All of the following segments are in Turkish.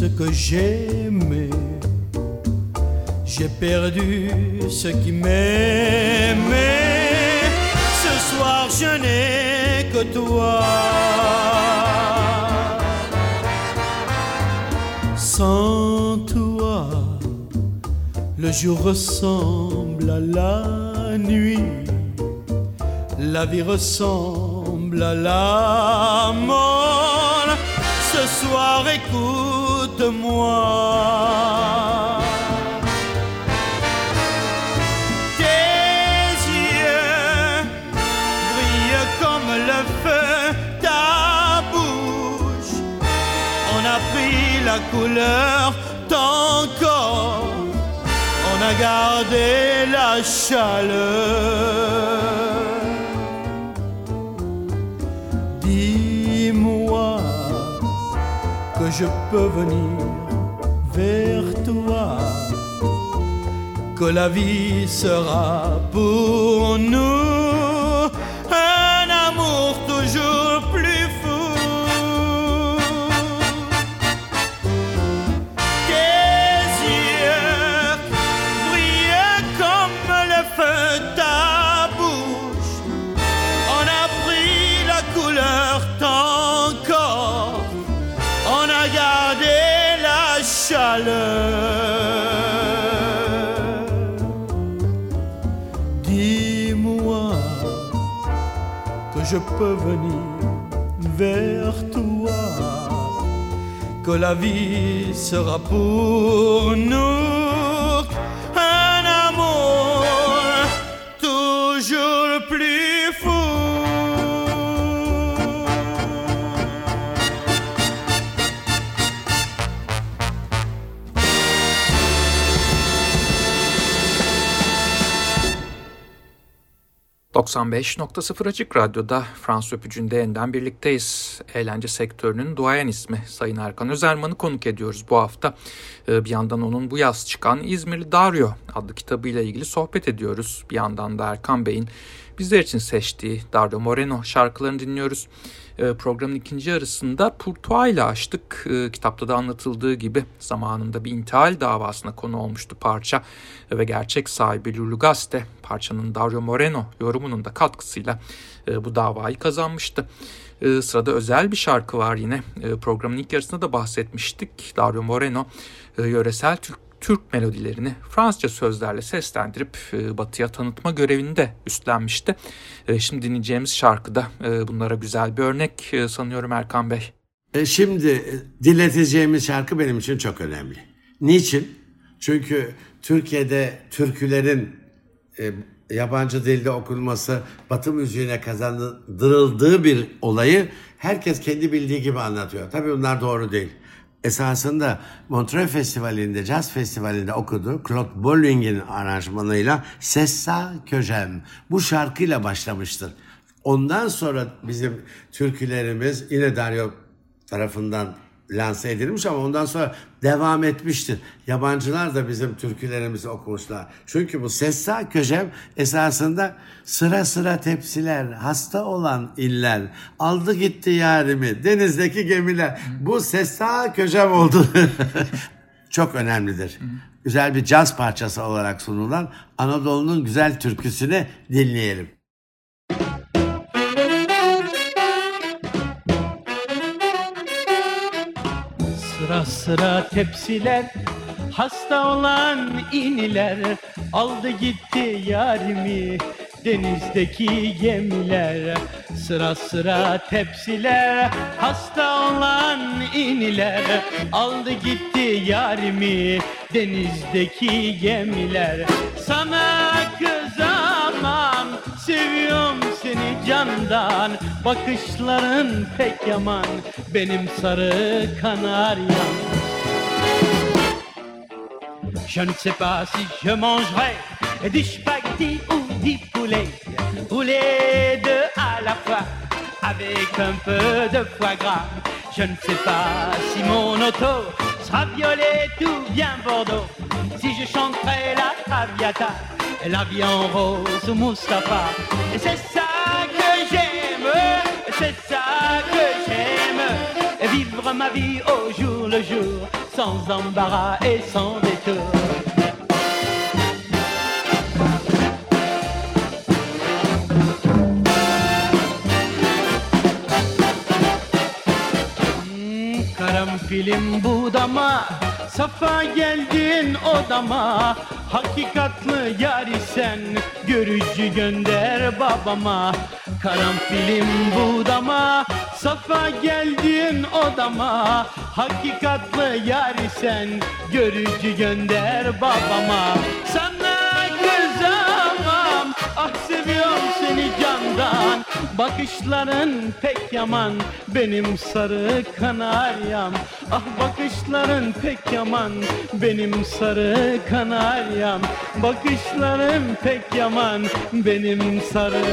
ce que j'aimais. J'ai perdu ce qui m'aimait. Ce soir, je n'ai que toi. Sans toi, le jour ressemble à la nuit. La vie ressemble à la mort. Ce soir, écoute-moi. Tes yeux brillent comme le feu, ta bouche. On a pris la couleur, ton corps. On a gardé la chaleur. Je peux venir vers toi, que la vie sera pour nous peux venir vers toi, que la vie sera pour nous ...95.0 Açık Radyo'da Fransız Öpücü'nde yeniden birlikteyiz. Eğlence sektörünün duayen ismi Sayın Erkan Özerman'ı konuk ediyoruz bu hafta. Ee, Bir yandan onun bu yaz çıkan İzmirli Dario adlı kitabıyla ilgili sohbet ediyoruz. Bir yandan da Erkan Bey'in bizler için seçtiği Dario Moreno şarkılarını dinliyoruz. Ee, Programın ikinci yarısında Pourtois ile açtık. Ee, Kitapta da anlatıldığı gibi zamanında bir intihal davasına konu olmuştu parça ve gerçek sahibi Lulu Gaste parçanın Dario Moreno yorumunun da katkısıyla e, bu davayı kazanmıştı. E, Sırada özel bir şarkı var yine. E, Programın ilk yarısında da bahsetmiştik. Dario Moreno e, yöresel Türk Türk melodilerini Fransızca sözlerle seslendirip e, batıya tanıtma görevini de üstlenmişti. E, Şimdi dinleyeceğimiz şarkıda e, bunlara güzel bir örnek sanıyorum Erkan Bey. Şimdi dinleteceğimiz şarkı benim için çok önemli. Niçin? Çünkü Türkiye'de türkülerin yabancı dilde okunması Batı müziğine kazandırıldığı bir olayı herkes kendi bildiği gibi anlatıyor. Tabii bunlar doğru değil. Esasında Montreux Festivali'nde, Jazz Festivali'nde okudu. Claude Bolling'in aranjmanıyla Sessa Köjem. Bu şarkıyla başlamıştır. Ondan sonra bizim türkülerimiz yine Dario tarafından lanse edilmiş ama ondan sonra devam etmiştir. Yabancılar da bizim türkülerimizi okumuşlar. Çünkü bu Sessa Köşem esasında sıra sıra tepsiler, hasta olan iller, aldı gitti yarimi, denizdeki gemiler. Bu Sessa Köşem oldu. Çok önemlidir. Güzel bir caz parçası olarak sunulan Anadolu'nun güzel türküsünü dinleyelim. Sıra tepsiler Hasta olan iniler. Aldı gitti yarimi Denizdeki gemiler. Sıra sıra tepsiler Hasta olan iniler. Aldı gitti yarimi Denizdeki gemiler. Sana kızamam Je ne sais pas si je mangerai du spaghetti ou du poulet, ou deux à la fois, avec un peu de foie gras. Je ne sais pas si mon auto sera violette ou bien Bordeaux, si je chanterai la Traviata, la vie en rose Mustapha. Et c'est ça que j'aime, c'est ça que j'aime. vivre ma vie au jour le jour, sans embarras et sans détour. Karanfilim budama Safa geldin odama Hakikatlı yari sen Görücü gönder babama. Karanfilim budama Safa geldin odama Hakikatlı yari sen Görücü gönder babama. Sana kızamam Ah seviyorum seni candan Bakışların pek yaman Benim sarı kanaryam. Ah bakışların pek yaman Benim sarı kanaryam. Bakışların pek yaman Benim sarı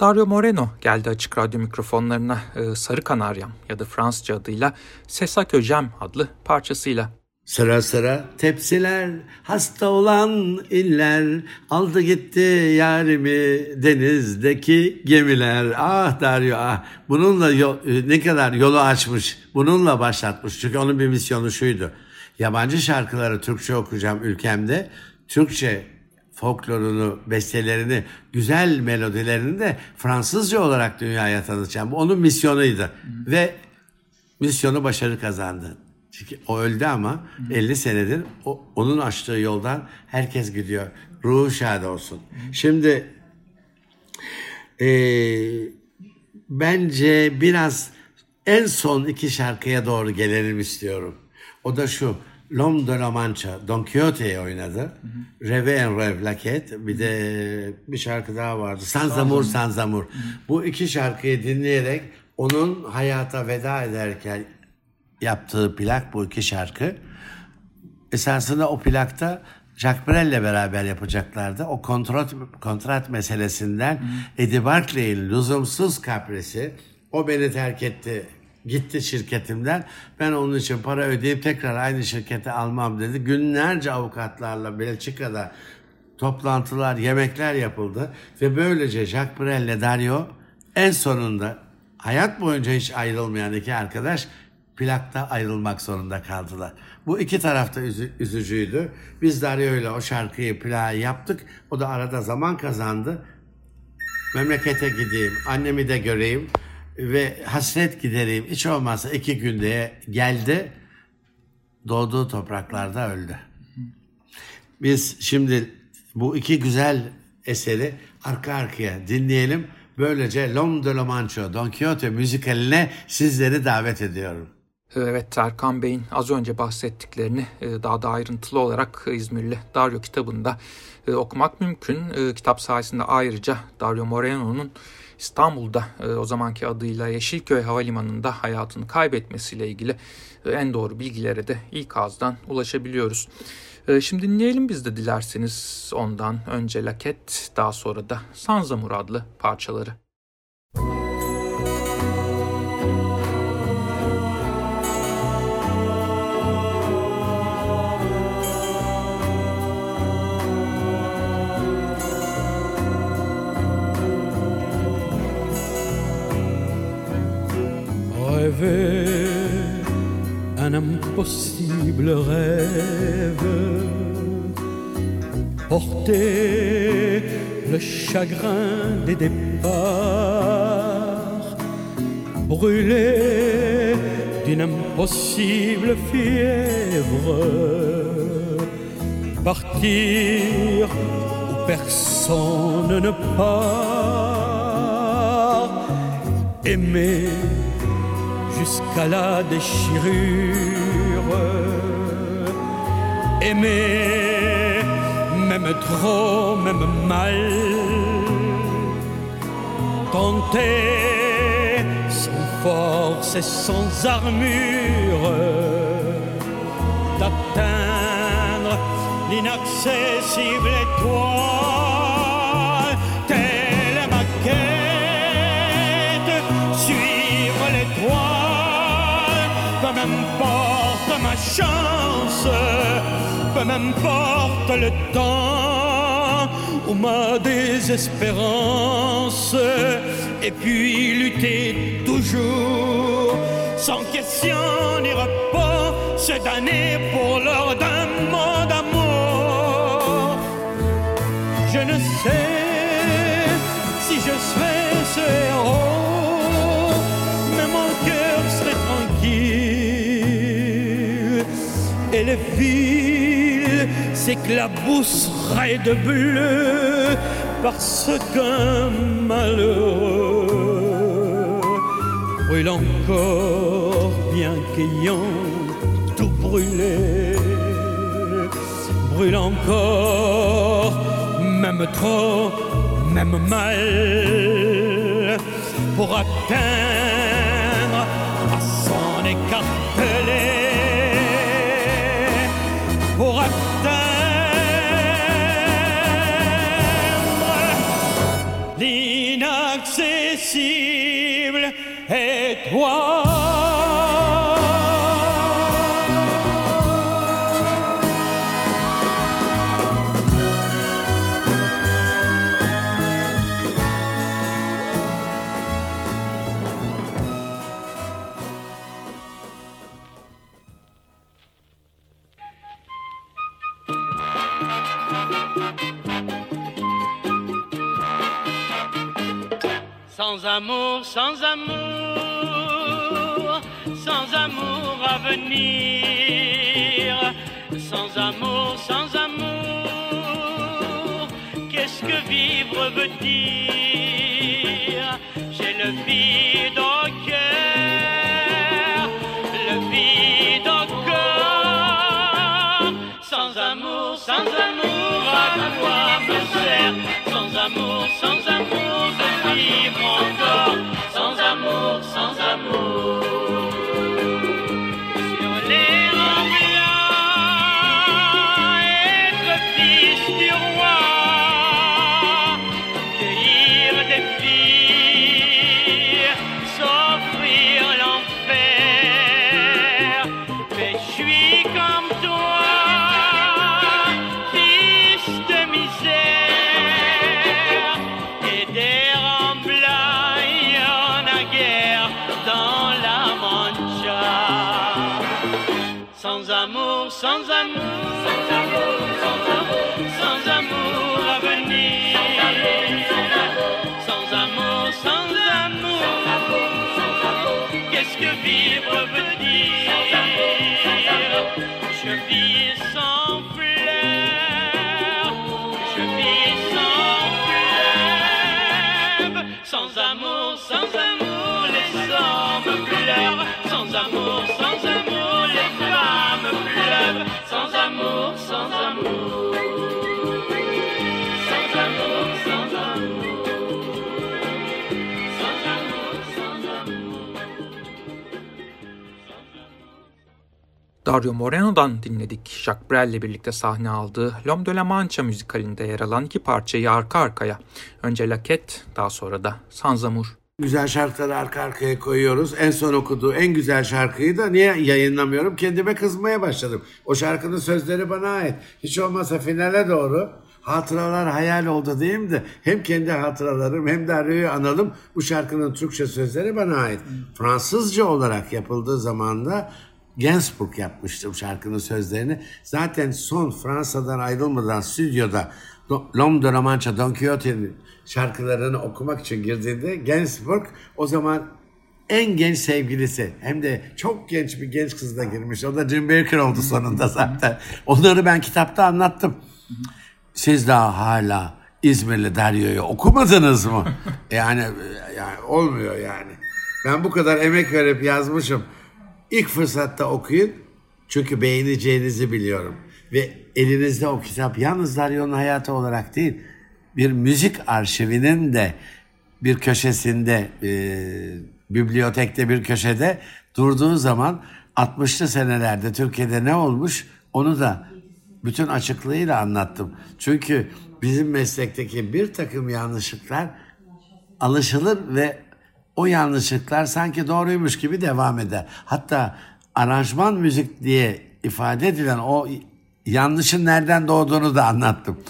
Dario Moreno geldi açık radyo mikrofonlarına e, Sarı Kanaryam ya da Fransızca adıyla Sesa Köjem adlı parçasıyla. Sıra sıra tepsiler, hasta olan iller, aldı gitti yarimi denizdeki gemiler. Ah Dario ah, bununla yol, ne kadar yolu açmış, bununla başlatmış. Çünkü onun bir misyonu şuydu. Yabancı şarkıları Türkçe okuyacağım ülkemde. Türkçe folklorunu, bestelerini, güzel melodilerini de Fransızca olarak dünyaya tanıtacağım. Bu onun misyonuydu. Hmm. Ve misyonu başarı kazandı. Çünkü o öldü ama hmm. 50 senedir o, onun açtığı yoldan herkes gidiyor. Ruhu şad olsun. Hmm. Şimdi e, bence biraz en son iki şarkıya doğru gelelim istiyorum. O da şu. L'Homme de la Mancha, Don Quixote'yi oynadı. Hı hı. Reve en Rev Laket. Bir de bir şarkı daha vardı. Sanzamur Sanzamur. Bu iki şarkıyı dinleyerek onun hayata veda ederken yaptığı plak bu iki şarkı. Esasında o plakta Jacques Brel'le beraber yapacaklardı. O kontrat, kontrat meselesinden hı. Eddie Barclay'in lüzumsuz kaprisi o beni terk etti gitti şirketimden. Ben onun için para ödeyip tekrar aynı şirkete almam dedi. Günlerce avukatlarla Belçika'da toplantılar, yemekler yapıldı. Ve böylece Jacques Brel Dario en sonunda hayat boyunca hiç ayrılmayan iki arkadaş plakta ayrılmak zorunda kaldılar. Bu iki tarafta üzü, üzücüydü. Biz Dario ile o şarkıyı plağı yaptık. O da arada zaman kazandı. Memlekete gideyim, annemi de göreyim ve hasret gidereyim. Hiç olmazsa iki günde geldi. Doğduğu topraklarda öldü. Biz şimdi bu iki güzel eseri arka arkaya dinleyelim. Böylece L'Homme de la Mancha, Don Quixote müzikaline sizleri davet ediyorum. Evet Erkan Bey'in az önce bahsettiklerini e, daha da ayrıntılı olarak İzmirli Dario kitabında e, okumak mümkün. E, kitap sayesinde ayrıca Dario Moreno'nun İstanbul'da e, o zamanki adıyla Yeşilköy Havalimanı'nda hayatını kaybetmesiyle ilgili e, en doğru bilgilere de ilk ağızdan ulaşabiliyoruz. E, şimdi dinleyelim biz de dilerseniz ondan önce Laket daha sonra da Sanzamur adlı parçaları. Un impossible rêve, porter le chagrin des départs, brûler d'une impossible fièvre, partir où personne ne part, aimer jusqu'à la déchirure. Aimer, même trop, même mal. Tenter sans force et sans armure d'atteindre l'inaccessible étoile. Chance, peu m'importe le temps ou ma désespérance, et puis lutter toujours, sans question ni repos, se donner pour l'heure d'un mot d'amour. Je ne sais si je serai ce héros, et les villes s'éclabousseraient de bleu parce qu'un malheureux brûle encore bien qu'ayant tout brûlé, brûle encore même trop, même mal pour atteindre Sans amour, sans amour, Sans amour, sans amour, qu'est-ce que vivre veut dire? J'ai le vide au cœur, le vide au corps. Sans amour, sans amour, à quoi me sert? Sans amour, sans amour, veut dire Je vis sans fleurs, je vis sans fleuve. Sans amour, sans amour, les hommes pleurent. Sans amour, sans amour, les femmes pleurent. Sans amour, sans amour. Dario Moreno'dan dinledik. Jacques Brel'le birlikte sahne aldığı L'Homme de la Mancha müzikalinde yer alan iki parçayı arka arkaya. Önce Laquette, daha sonra da Sans Amour. Güzel şarkıları arka arkaya koyuyoruz. En son okuduğu en güzel şarkıyı da niye yayınlamıyorum? Kendime kızmaya başladım. O şarkının sözleri bana ait. Hiç olmazsa finale doğru hatıralar hayal oldu diyeyim de hem kendi hatıralarım hem de Ario'yu analım. Bu şarkının Türkçe sözleri bana ait. Fransızca olarak yapıldığı zaman da Gainsbourg yapmıştım şarkının sözlerini. Zaten son Fransa'dan ayrılmadan stüdyoda L'Homme de la Mancha, Don Quixote'nin şarkılarını okumak için girdiğinde Gainsbourg o zaman en genç sevgilisi hem de çok genç bir genç kızla girmiş. O da Jim Baker oldu sonunda zaten. Onları ben kitapta anlattım. Siz daha hala İzmirli Dario'yu okumadınız mı? yani, yani olmuyor yani. Ben bu kadar emek verip yazmışım. İlk fırsatta okuyun. Çünkü beğeneceğinizi biliyorum. Ve elinizde o kitap yalnız Dario'nun hayatı olarak değil, bir müzik arşivinin de bir köşesinde, e, bibliotekte bir köşede durduğu zaman 60'lı senelerde Türkiye'de ne olmuş onu da bütün açıklığıyla anlattım. Çünkü bizim meslekteki bir takım yanlışlıklar alışılır ve o yanlışlıklar sanki doğruymuş gibi devam eder. Hatta aranjman müzik diye ifade edilen o yanlışın nereden doğduğunu da anlattım.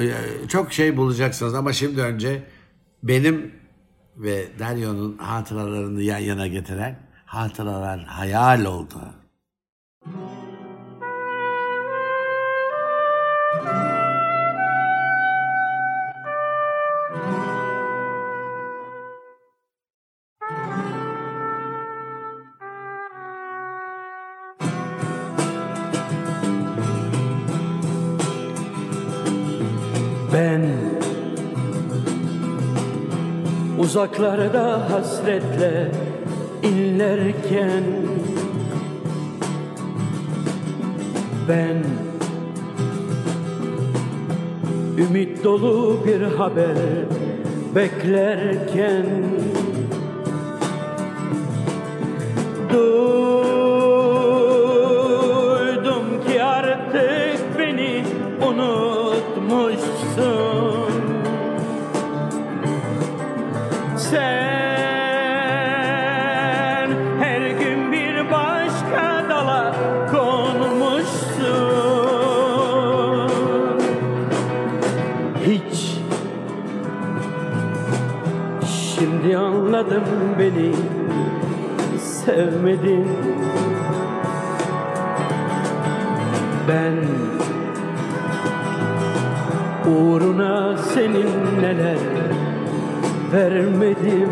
Ee, Çok şey bulacaksınız ama şimdi önce benim ve Dario'nun hatıralarını yan yana getiren hatıralar hayal oldu. Uzaklarda hasretle inlerken Ben ümit dolu bir haber beklerken Duydum ki artık beni unutmuşsun Sen. Her gün bir başka dala konmuşsun. Hiç. Şimdi anladım beni sevmedin. Ben uğruna senin neler vermedim.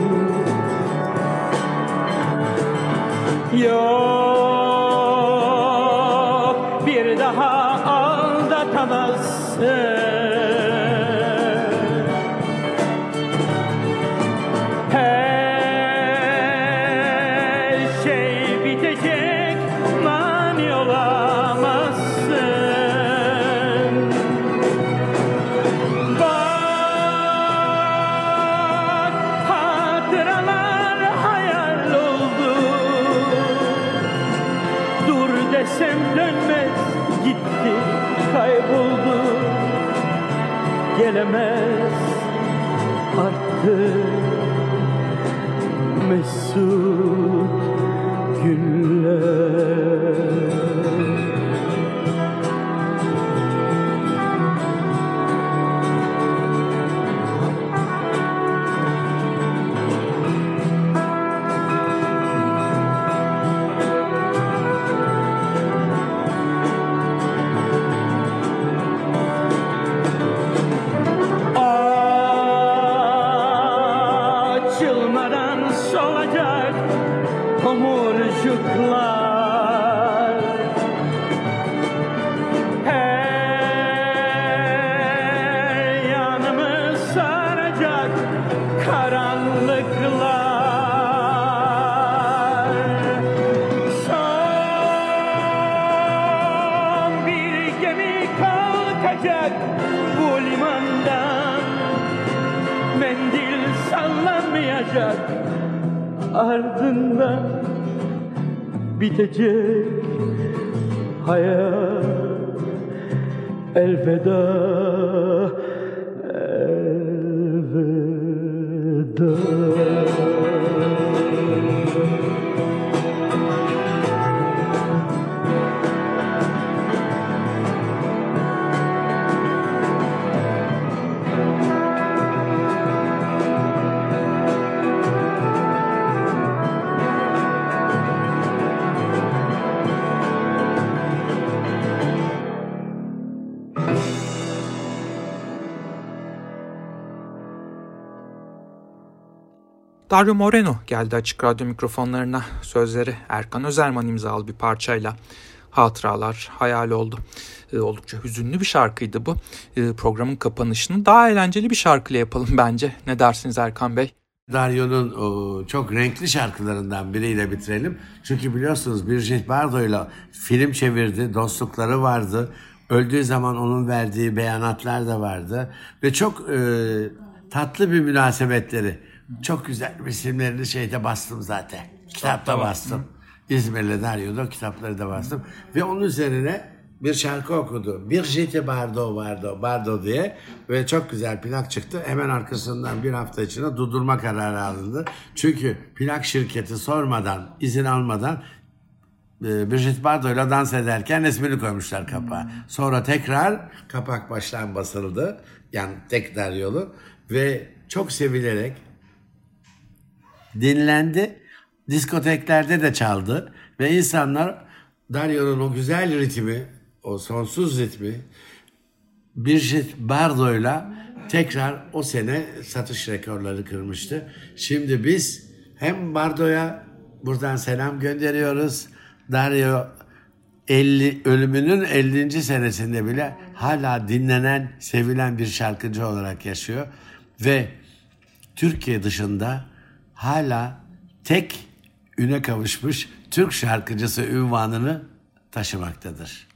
Yok artık mesut sallanmayacak ardından bitecek hayat. Elveda elveda Dario Moreno geldi açık radyo mikrofonlarına. Sözleri Erkan Özerman imzalı bir parçayla hatıralar hayal oldu. Ee, oldukça hüzünlü bir şarkıydı bu. Ee, programın kapanışını daha eğlenceli bir şarkıyla yapalım bence. Ne dersiniz Erkan Bey? Dario'nun çok renkli şarkılarından biriyle bitirelim. Çünkü biliyorsunuz Brigitte Bardot'yla film çevirdi, dostlukları vardı. Öldüğü zaman onun verdiği beyanatlar da vardı. Ve çok e, tatlı bir münasebetleri. Çok güzel resimlerini şeyde bastım zaten. Kitapta bastım. İzmir'le Dario'da kitapları da bastım. Ve onun üzerine bir şarkı okudu. Brigitte Bardot Bardot Bardot diye ve çok güzel plak çıktı. Hemen arkasından bir hafta içinde durdurma kararı alındı. Çünkü plak şirketi sormadan, izin almadan e, Brigitte Bardot ile dans ederken resmini koymuşlar kapağa. Sonra tekrar kapak baştan basıldı. Yani tekrar yolu ve çok sevilerek dinlendi. Diskoteklerde de çaldı ve insanlar Dario'nun o güzel ritmi, o sonsuz ritmi Brigitte Bardot'la tekrar o sene satış rekorları kırmıştı. Şimdi biz hem Bardot'a buradan selam gönderiyoruz. Dario 50 ölümünün 50. senesinde bile hala dinlenen, sevilen bir şarkıcı olarak yaşıyor ve Türkiye dışında hala tek üne kavuşmuş Türk şarkıcısı ünvanını taşımaktadır.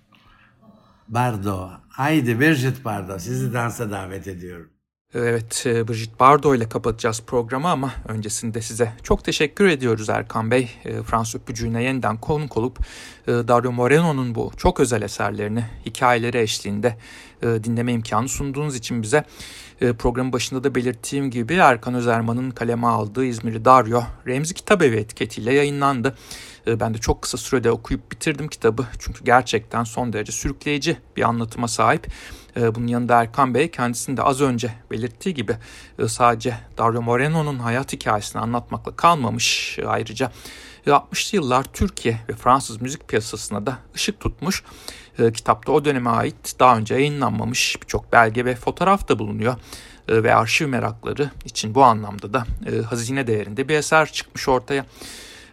Bardo, haydi Birgit Bardo sizi dansa davet ediyorum. Evet, e, Brigitte Bardot ile kapatacağız programı ama öncesinde size çok teşekkür ediyoruz Erkan Bey. E, Fransız öpücüğüne yeniden konuk olup Dario Moreno'nun bu çok özel eserlerini hikayeleri eşliğinde dinleme imkanı sunduğunuz için bize programın başında da belirttiğim gibi Erkan Özerman'ın kaleme aldığı İzmirli Dario Remzi Kitabevi etiketiyle yayınlandı. Ben de çok kısa sürede okuyup bitirdim kitabı çünkü gerçekten son derece sürükleyici bir anlatıma sahip. Bunun yanında Erkan Bey kendisinin de az önce belirttiği gibi e, sadece Dario Moreno'nun hayat hikayesini anlatmakla kalmamış. E, ayrıca 60'lı e, yıllar Türkiye ve Fransız müzik piyasasına da ışık tutmuş. Kitapta o döneme ait daha önce yayınlanmamış birçok belge ve fotoğraf da bulunuyor ve arşiv merakları için bu anlamda da hazine değerinde bir eser çıkmış ortaya.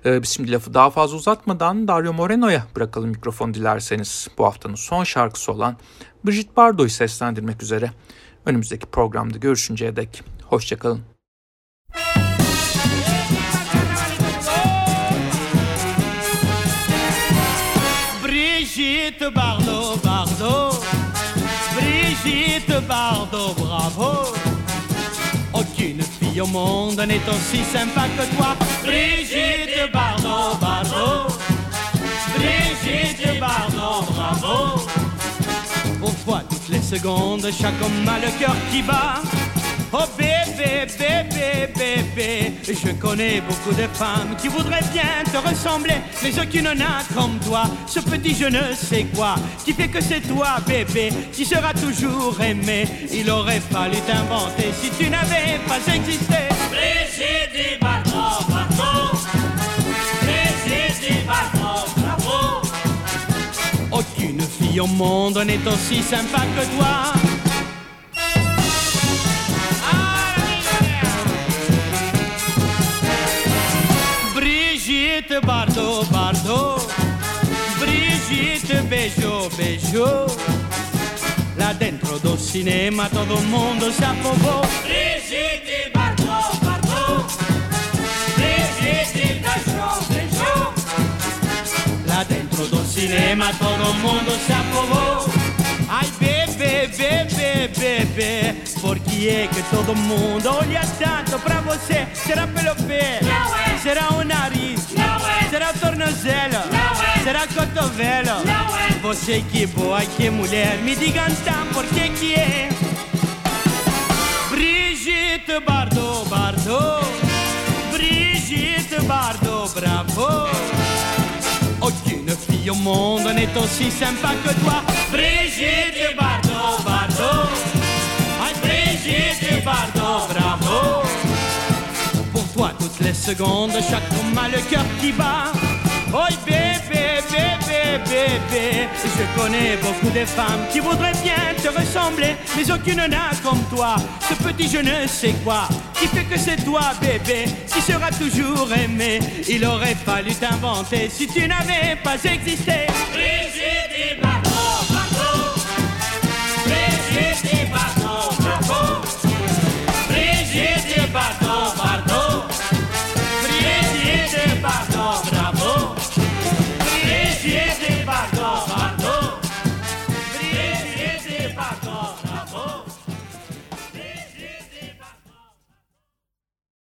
Biz şimdi lafı daha fazla uzatmadan Dario Moreno'ya bırakalım mikrofon dilerseniz. Bu haftanın son şarkısı olan Brigitte Bardot'u seslendirmek üzere. Önümüzdeki programda görüşünceye dek hoşçakalın. Brigitte Bardot, Bardot, Brigitte Bardot, bravo. Aucune fille au monde n'est aussi sympa que toi. Brigitte Bardot, Bardot, Brigitte Bardot, bravo. Pourquoi toutes les secondes, chaque homme a le cœur qui bat. Oh bébé, bébé, bébé, je connais beaucoup de femmes qui voudraient bien te ressembler, mais aucune n'a comme toi, ce petit je ne sais quoi, qui fait que c'est toi, bébé, qui sera toujours aimé. Il aurait fallu t'inventer si tu n'avais pas existé. Brigitte, bravo. Aucune fille au monde n'est aussi sympa que toi. Brigitte Bardot, Bardot, Brigitte Beijo, Beijo. Là dentro do cinema todo mundo se afogou. Brigitte Bardot, Bardot, Brigitte Beijo, Beijo. Lá dentro do cinema todo mundo se afogou. Ai bebê, bebê, bebê, por que é que todo mundo olha tanto pra você? Será pelo pé? Não é. Será o nariz? Será tornozelo? Não é. Será cotovelo? Não é. Você que boa, que mulher, me diga então por que que é? Brigitte Bardot, Bardot, Brigitte Bardot, bravo. Aucune fille au monde n'est aussi sympa que toi. Brigitte Bardot, Bardot. Brigitte Bardot, secondes, chaque a le cœur qui bat. Oh bébé, bébé, bébé, je connais beaucoup de femmes qui voudraient bien te ressembler, mais aucune n'a comme toi, ce petit je ne sais quoi, qui fait que c'est toi, bébé, qui sera toujours aimé. Il aurait fallu t'inventer si tu n'avais pas existé.